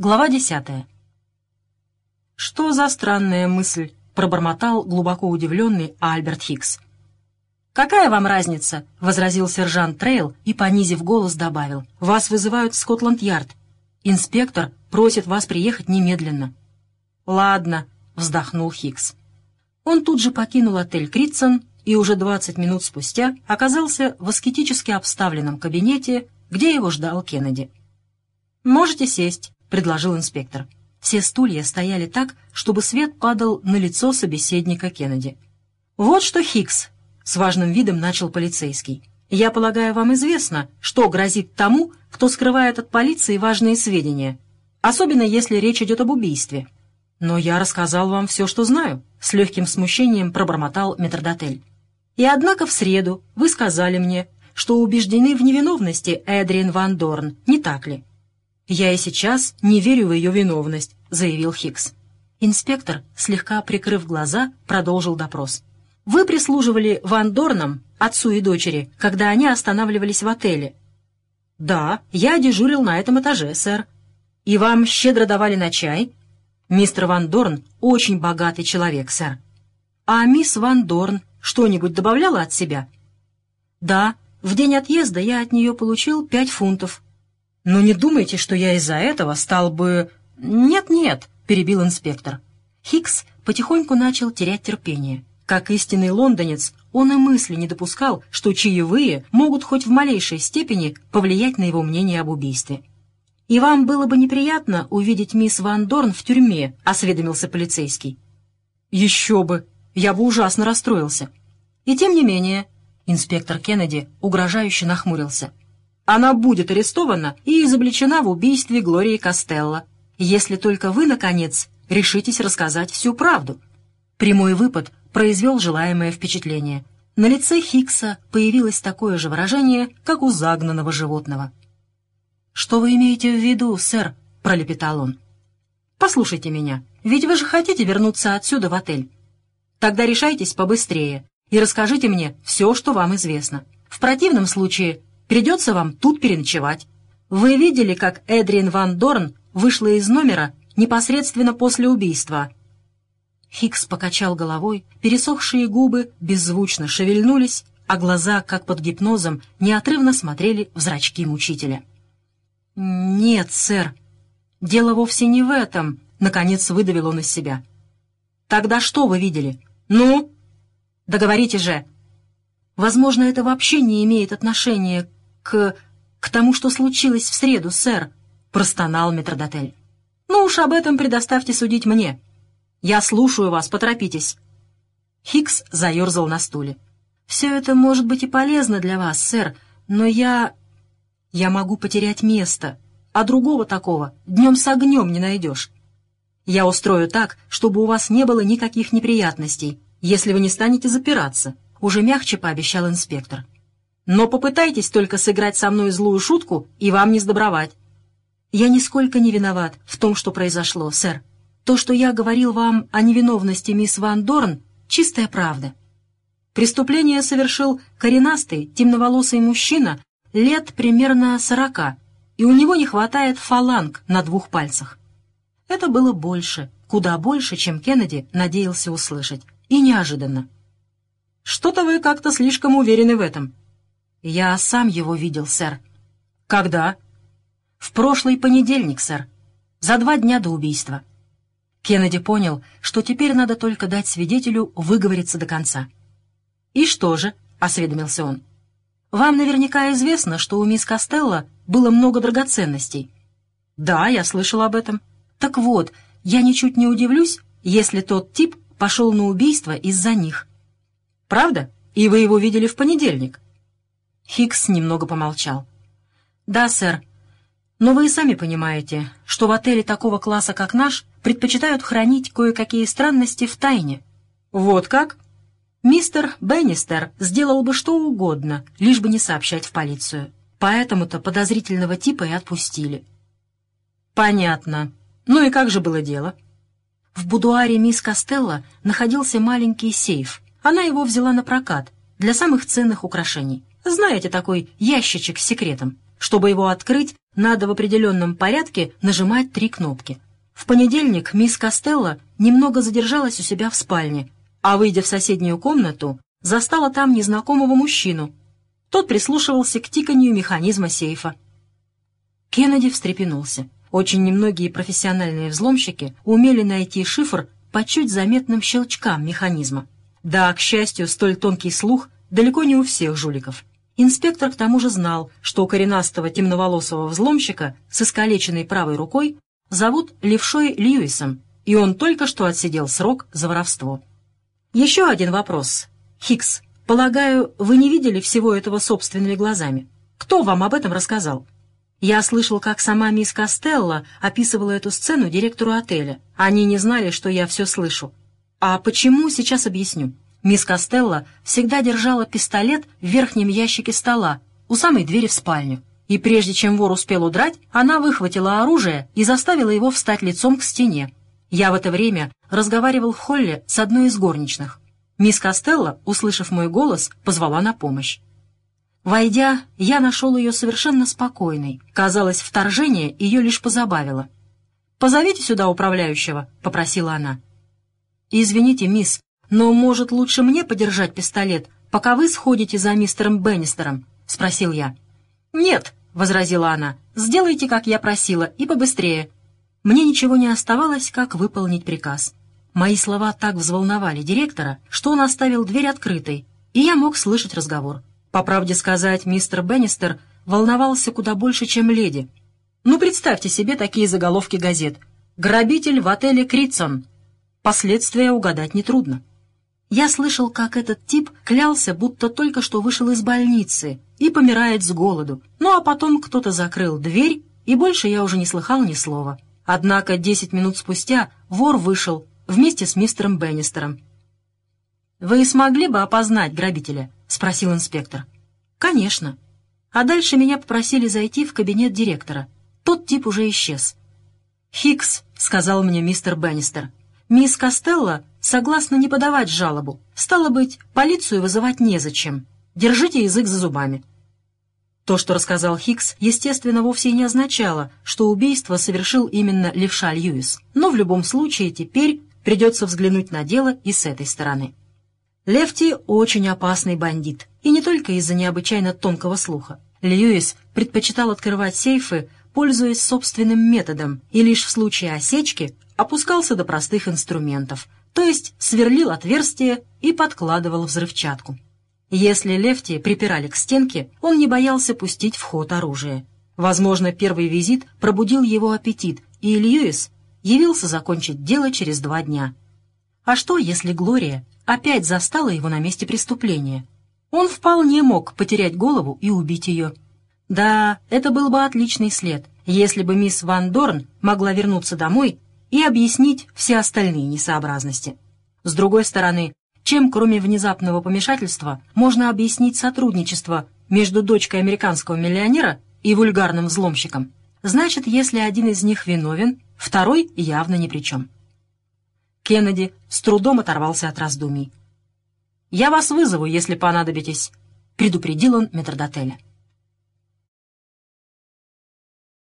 Глава десятая. «Что за странная мысль?» — пробормотал глубоко удивленный Альберт Хикс. «Какая вам разница?» — возразил сержант Трейл и, понизив голос, добавил. «Вас вызывают в Скотланд-Ярд. Инспектор просит вас приехать немедленно». «Ладно», — вздохнул Хикс. Он тут же покинул отель «Критсон» и уже двадцать минут спустя оказался в аскетически обставленном кабинете, где его ждал Кеннеди. «Можете сесть», — предложил инспектор. Все стулья стояли так, чтобы свет падал на лицо собеседника Кеннеди. «Вот что, Хикс», — с важным видом начал полицейский. «Я полагаю, вам известно, что грозит тому, кто скрывает от полиции важные сведения, особенно если речь идет об убийстве». «Но я рассказал вам все, что знаю», — с легким смущением пробормотал метрдотель. «И однако в среду вы сказали мне, что убеждены в невиновности Эдрин Ван Дорн, не так ли?» «Я и сейчас не верю в ее виновность», — заявил Хикс. Инспектор, слегка прикрыв глаза, продолжил допрос. «Вы прислуживали Ван Дорнам, отцу и дочери, когда они останавливались в отеле?» «Да, я дежурил на этом этаже, сэр». «И вам щедро давали на чай?» «Мистер Ван Дорн очень богатый человек, сэр». «А мисс Ван Дорн что-нибудь добавляла от себя?» «Да, в день отъезда я от нее получил пять фунтов, но не думайте, что я из-за этого стал бы... Нет-нет, перебил инспектор. Хикс потихоньку начал терять терпение. Как истинный лондонец, он и мысли не допускал, что чаевые могут хоть в малейшей степени повлиять на его мнение об убийстве. «И вам было бы неприятно увидеть мисс Ван Дорн в тюрьме», — осведомился полицейский. «Еще бы! Я бы ужасно расстроился». «И тем не менее», — инспектор Кеннеди угрожающе нахмурился, — она будет арестована и изобличена в убийстве Глории Костелло, если только вы, наконец, решитесь рассказать всю правду». Прямой выпад произвел желаемое впечатление. На лице Хикса появилось такое же выражение, как у загнанного животного. «Что вы имеете в виду, сэр?» — пролепетал он. «Послушайте меня, ведь вы же хотите вернуться отсюда в отель. Тогда решайтесь побыстрее и расскажите мне все, что вам известно. В противном случае Придется вам тут переночевать. Вы видели, как Эдрин Ван Дорн вышла из номера непосредственно после убийства?» Хикс покачал головой, пересохшие губы беззвучно шевельнулись, а глаза, как под гипнозом, неотрывно смотрели в зрачки мучителя. «Нет, сэр, дело вовсе не в этом», — наконец выдавил он из себя. «Тогда что вы видели? Ну? Договорите же!» «Возможно, это вообще не имеет отношения к... к тому, что случилось в среду, сэр», — простонал метрдотель. «Ну уж об этом предоставьте судить мне. Я слушаю вас, поторопитесь». Хикс заерзал на стуле. «Все это может быть и полезно для вас, сэр, но я... я могу потерять место, а другого такого днем с огнем не найдешь. Я устрою так, чтобы у вас не было никаких неприятностей, если вы не станете запираться», — уже мягче пообещал инспектор. Но попытайтесь только сыграть со мной злую шутку, и вам не сдобровать. Я нисколько не виноват в том, что произошло, сэр. То, что я говорил вам о невиновности мисс Ван Дорн, чистая правда. Преступление совершил коренастый, темноволосый мужчина лет примерно сорока, и у него не хватает фаланг на двух пальцах. Это было больше, куда больше, чем Кеннеди надеялся услышать, и неожиданно. «Что-то вы как-то слишком уверены в этом», «Я сам его видел, сэр». «Когда?» «В прошлый понедельник, сэр. За два дня до убийства». Кеннеди понял, что теперь надо только дать свидетелю выговориться до конца. «И что же?» — осведомился он. «Вам наверняка известно, что у мисс Костелло было много драгоценностей». «Да, я слышал об этом». «Так вот, я ничуть не удивлюсь, если тот тип пошел на убийство из-за них». «Правда? И вы его видели в понедельник?» Хикс немного помолчал. «Да, сэр. Но вы и сами понимаете, что в отеле такого класса, как наш, предпочитают хранить кое-какие странности в тайне». «Вот как?» «Мистер Беннистер сделал бы что угодно, лишь бы не сообщать в полицию. Поэтому-то подозрительного типа и отпустили». «Понятно. Ну и как же было дело?» В будуаре мисс Костелло находился маленький сейф. Она его взяла на прокат для самых ценных украшений. Знаете такой ящичек с секретом? Чтобы его открыть, надо в определенном порядке нажимать три кнопки. В понедельник мисс Костелло немного задержалась у себя в спальне, а, выйдя в соседнюю комнату, застала там незнакомого мужчину. Тот прислушивался к тиканью механизма сейфа. Кеннеди встрепенулся. Очень немногие профессиональные взломщики умели найти шифр по чуть заметным щелчкам механизма. Да, к счастью, столь тонкий слух далеко не у всех жуликов. Инспектор к тому же знал, что коренастого темноволосого взломщика с искалеченной правой рукой зовут Левшой Льюисом, и он только что отсидел срок за воровство. Еще один вопрос. Хикс, полагаю, вы не видели всего этого собственными глазами. Кто вам об этом рассказал? Я слышал, как сама мисс Костелло описывала эту сцену директору отеля. Они не знали, что я все слышу. А почему, сейчас объясню. Мисс Костелло всегда держала пистолет в верхнем ящике стола, у самой двери в спальню. И прежде чем вор успел удрать, она выхватила оружие и заставила его встать лицом к стене. Я в это время разговаривал в холле с одной из горничных. Мисс Костелло, услышав мой голос, позвала на помощь. Войдя, я нашел ее совершенно спокойной. Казалось, вторжение ее лишь позабавило. «Позовите сюда управляющего», — попросила она. «Извините, мисс, но, может, лучше мне подержать пистолет, пока вы сходите за мистером Беннистером?» — спросил я. «Нет», — возразила она, — «сделайте, как я просила, и побыстрее». Мне ничего не оставалось, как выполнить приказ. Мои слова так взволновали директора, что он оставил дверь открытой, и я мог слышать разговор. По правде сказать, мистер Беннистер волновался куда больше, чем леди. Ну, представьте себе такие заголовки газет. «Грабитель в отеле Критсон». Последствия угадать нетрудно. Я слышал, как этот тип клялся, будто только что вышел из больницы и помирает с голоду. Ну а потом кто-то закрыл дверь, и больше я уже не слыхал ни слова. Однако десять минут спустя вор вышел вместе с мистером Беннистером. «Вы смогли бы опознать грабителя?» — спросил инспектор. «Конечно». А дальше меня попросили зайти в кабинет директора. Тот тип уже исчез. «Хикс», — сказал мне мистер Беннистер, — «мисс Костелло согласна не подавать жалобу. Стало быть, полицию вызывать незачем. Держите язык за зубами». То, что рассказал Хикс, естественно, вовсе не означало, что убийство совершил именно Левша Льюис. Но в любом случае теперь придется взглянуть на дело и с этой стороны. Лефти очень опасный бандит, и не только из-за необычайно тонкого слуха. Льюис предпочитал открывать сейфы, пользуясь собственным методом, и лишь в случае осечки опускался до простых инструментов, то есть сверлил отверстие и подкладывал взрывчатку. Если Лефти припирали к стенке, он не боялся пустить в ход оружие. Возможно, первый визит пробудил его аппетит, и Льюис явился закончить дело через два дня. А что, если Глория опять застала его на месте преступления. Он вполне мог потерять голову и убить ее. Да, это был бы отличный след, если бы мисс Ван Дорн могла вернуться домой и объяснить все остальные несообразности. С другой стороны, чем кроме внезапного помешательства можно объяснить сотрудничество между дочкой американского миллионера и вульгарным взломщиком? Значит, если один из них виновен, второй явно ни при чем. Кеннеди с трудом оторвался от раздумий. «Я вас вызову, если понадобитесь», — предупредил он метрдотеля.